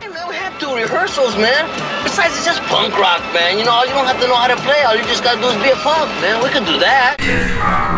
Hey man, we have two rehearsals, man. Besides, it's just punk rock, man. You know, you don't have to know how to play. All you just gotta do is be a punk, man. We can do that.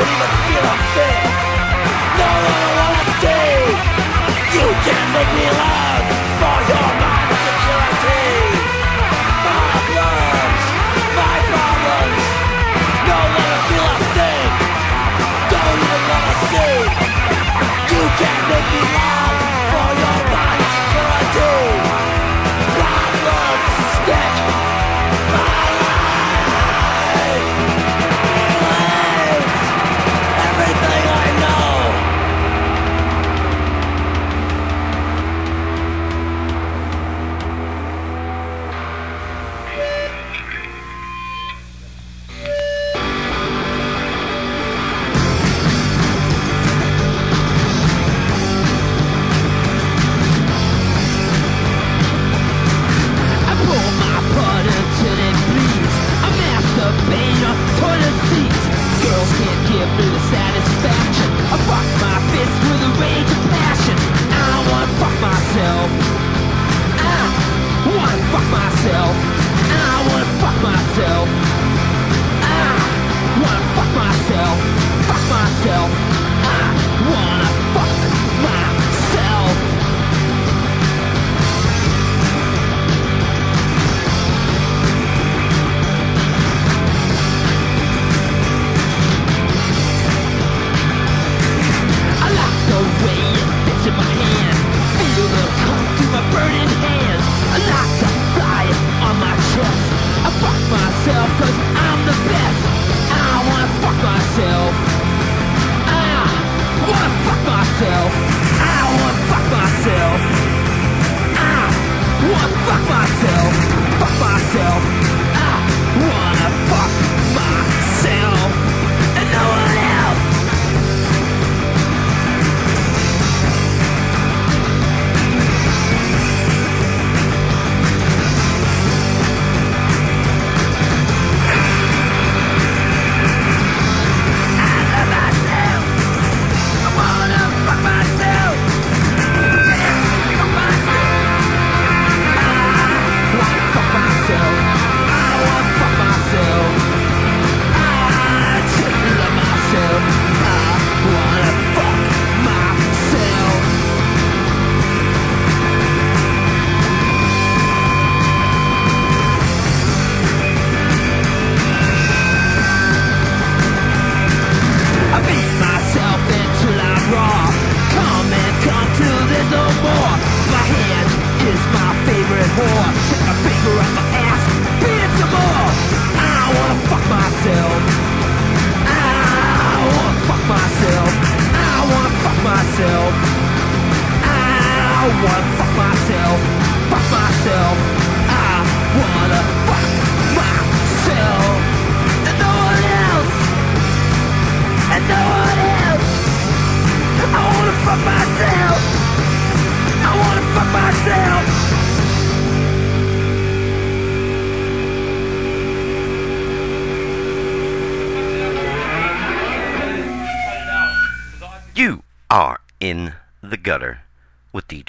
don't even feel a thing. No, no, no, I see. You can't make me love.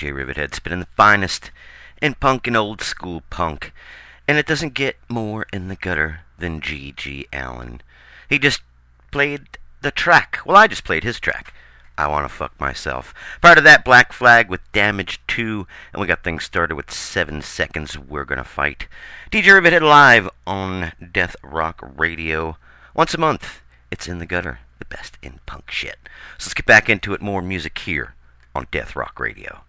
DJ Rivithead spinning the finest in punk and old school punk. And it doesn't get more in the gutter than G.G. Allin. He just played the track. Well, I just played his track. I Want to Fuck Myself. Part of that, Black Flag with Damage 2. And we got things started with 7 Seconds We're Gonna Fight. DJ Rivithead live on Death Rock Radio. Once a month, it's in the gutter. Best in punk shit. So let's get back into it. More music here on Death Rock Radio.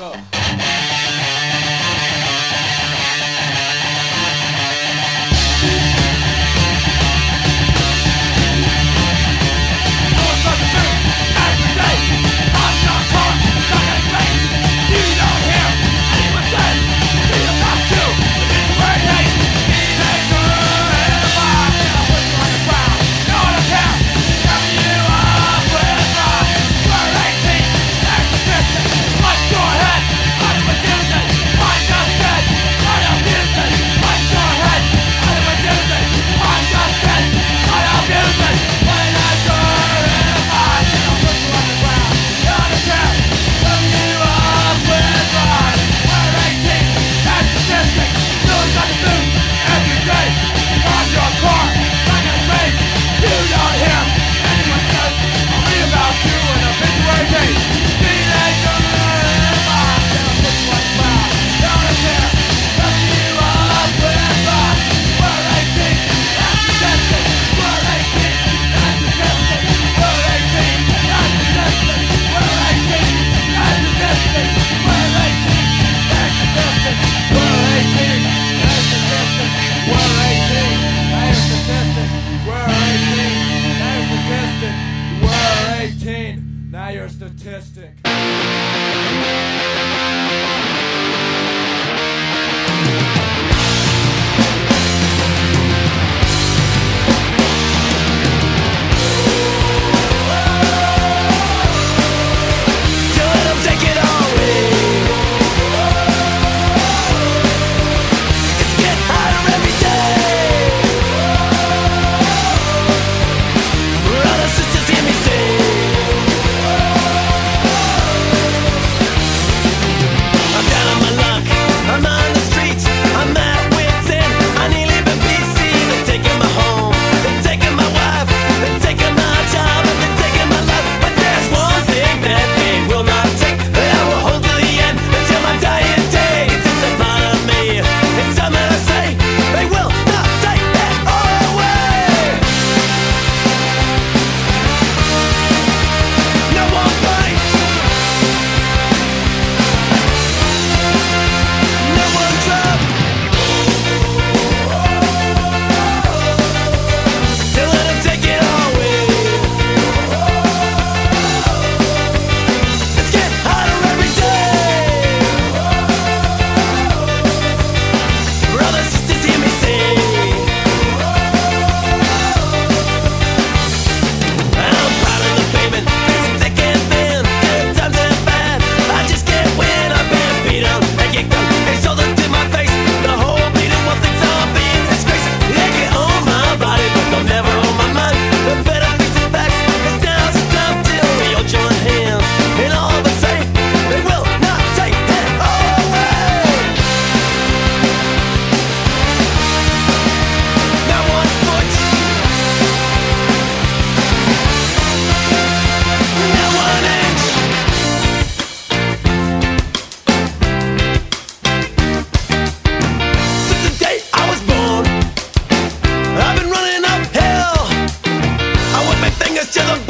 Go. Chân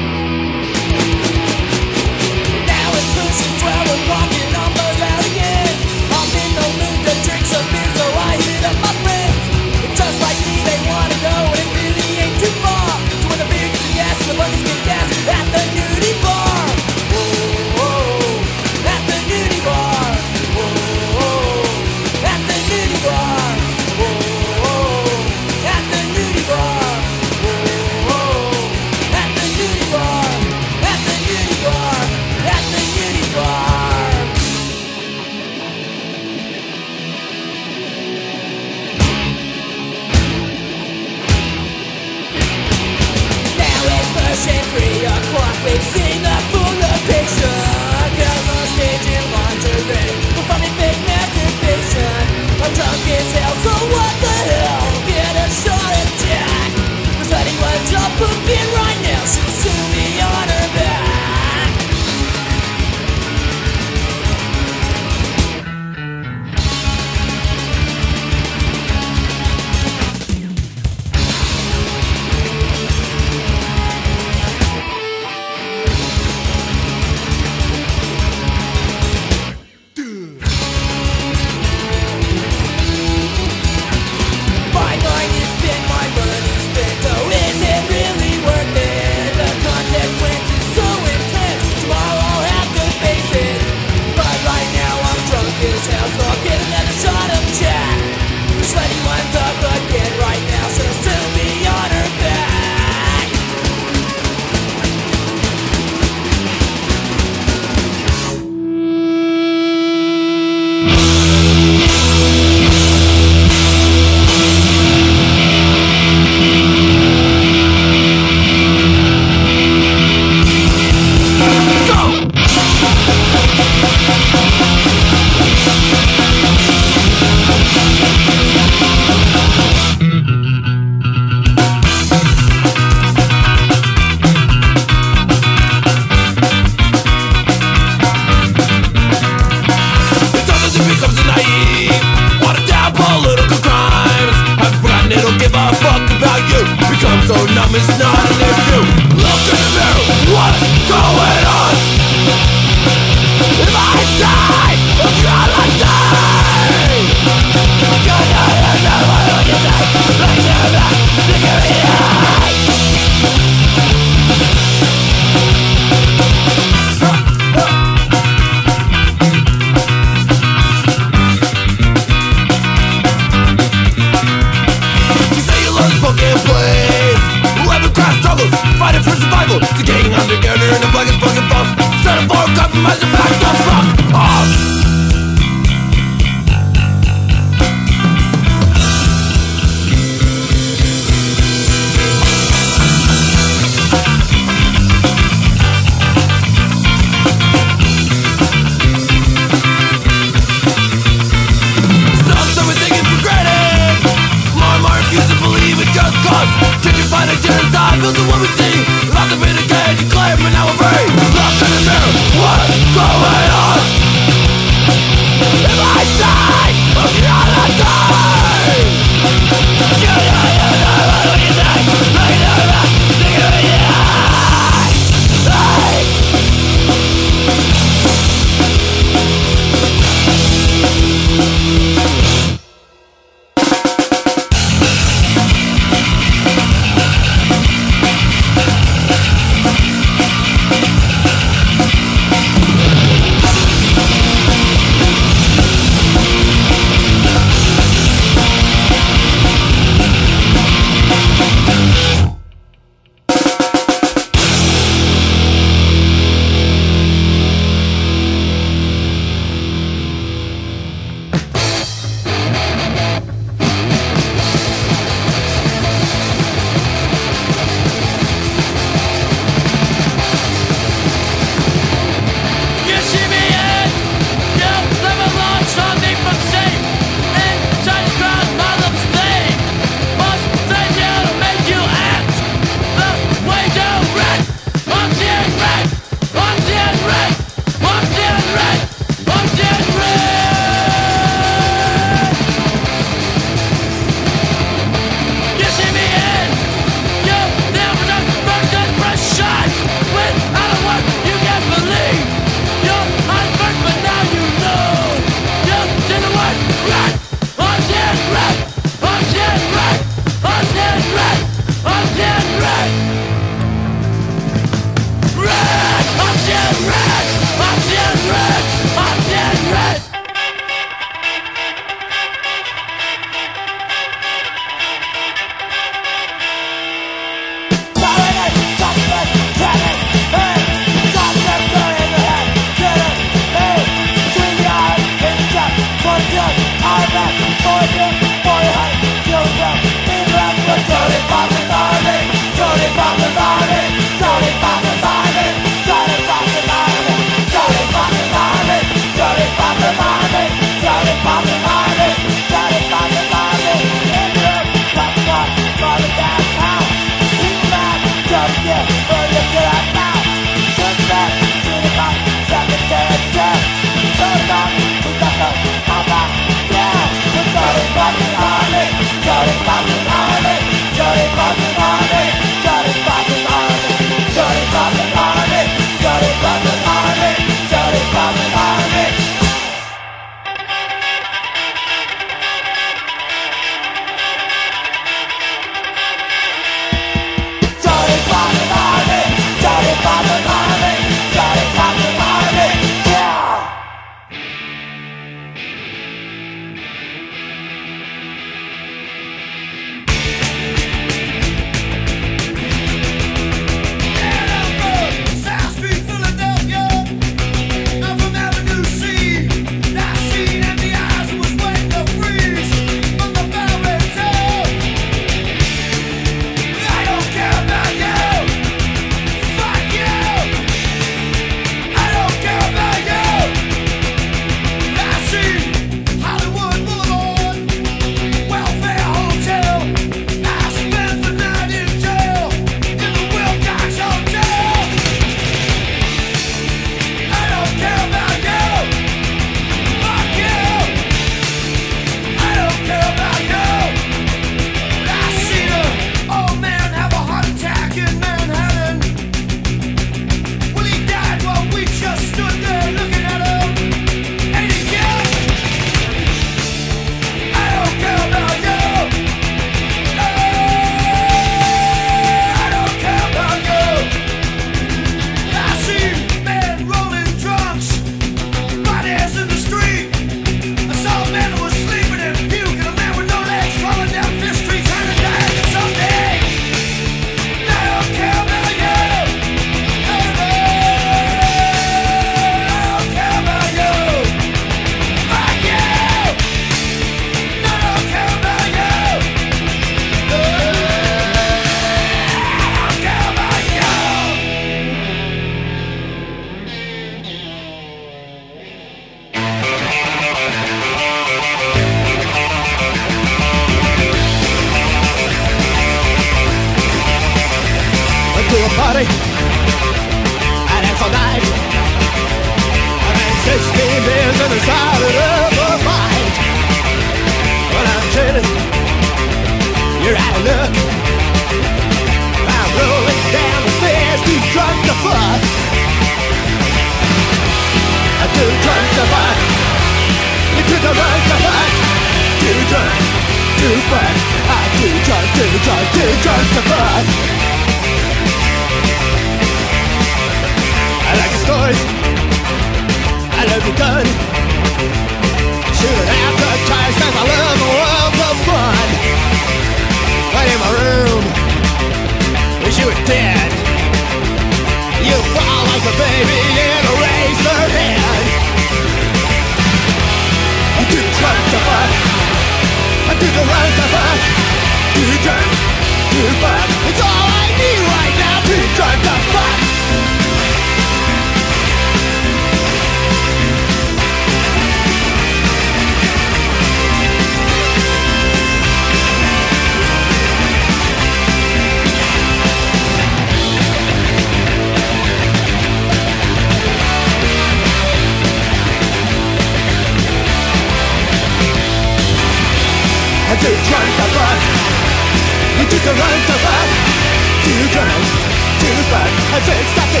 hazards that the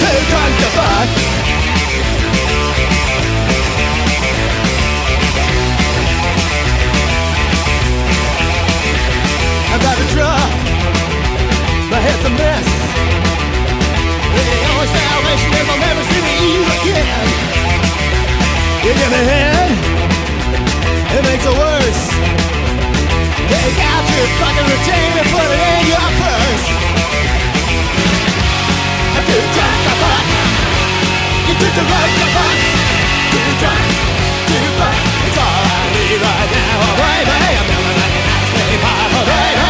to quantify I gotta My head's a mess The only salvation is I'll never see you again You me head It makes it worse Take out your fucking routine and put it in your purse. You You did the right You You It's right now Oh baby I'm never like an ass baby Papa baby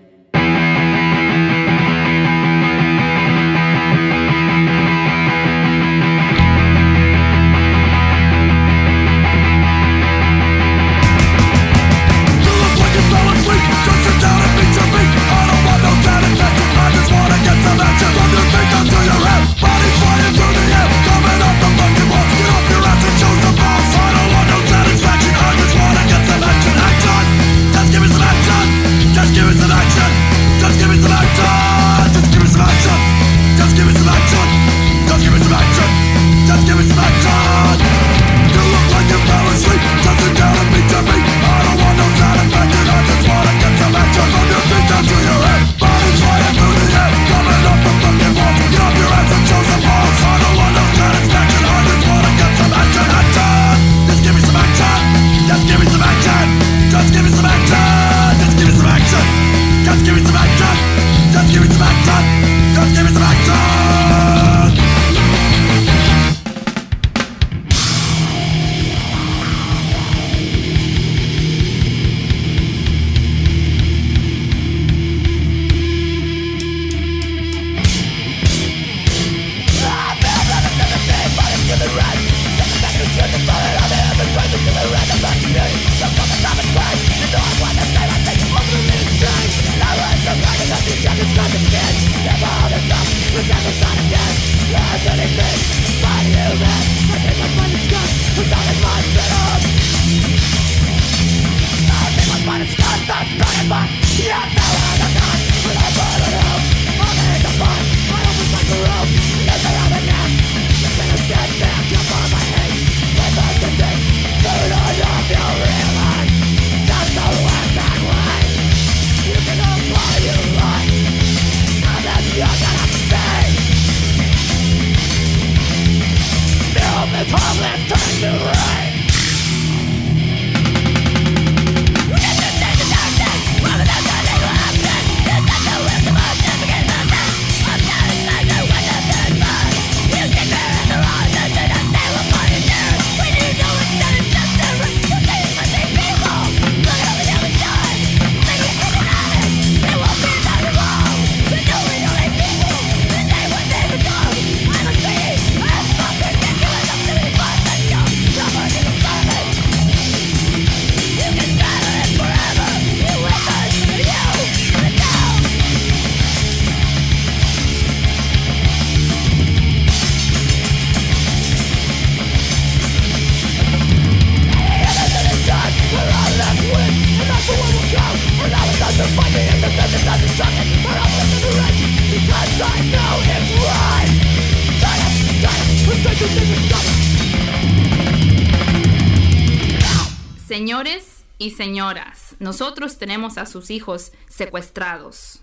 nosotros tenemos a sus hijos secuestrados.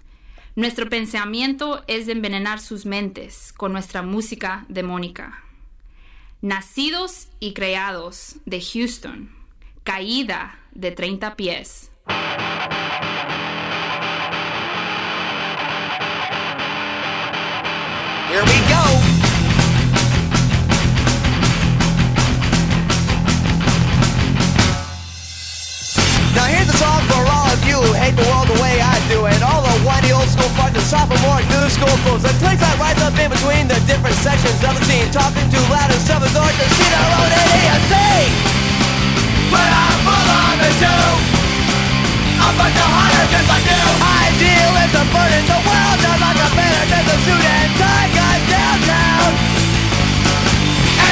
Nuestro pensamiento es de envenenar sus mentes con nuestra música demónica. Nacidos y creados de Houston, caída de 30 pies. Here we go. Hate the world the way I do it. All the whiny old school fucks and sophomore new school fools. And place that rise up in between the different sections of the scene. Talking too loud and self-absorbed to see their own idiocy. But I'm full on the show. A bunch of harder like you. I deal with the burden the world does like a better than the suit and tie guys downtown.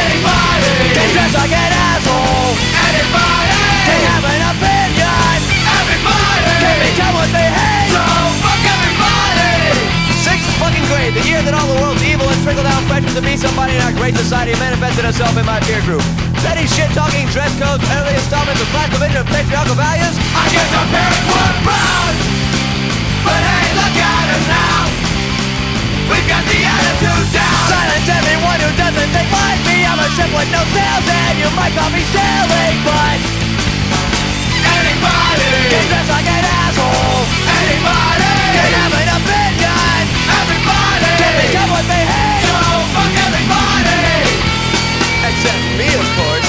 Anybody can dress like an asshole. Anybody can have an become what they hate. So fuck everybody. Sixth fucking grade, the year that all the world's evil and trickle down pressure to be somebody in our great society manifested itself in my peer group. Steady shit talking, dress codes, early installments of black religion and patriarchal values. I guess our parents were proud. But hey, look at us now. We've got the attitude down. Silence everyone who doesn't think like me. I'm a ship with no sails, and you might call me sailing, but Dressed like an asshole have an opinion Everybody what they fuck everybody. Except me of course.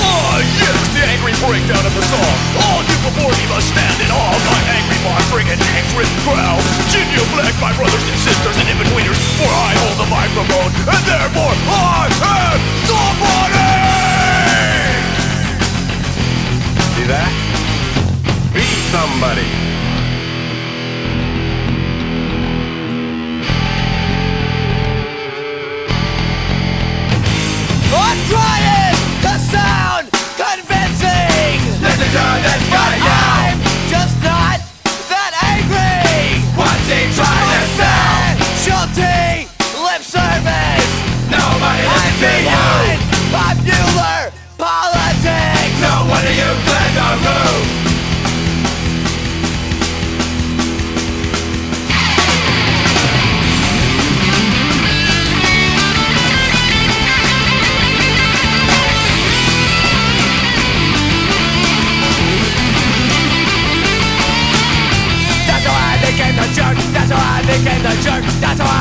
Oh the angry breakdown of the song. Oh, for even stand in awe of thy angry bartering and hatred crowd Genuflect my brothers and sisters and in-betweeners For I hold the microphone and therefore I am somebody. See that? Be somebody! I'm trying to sound convincing. Listen to this Became the jerk, that's all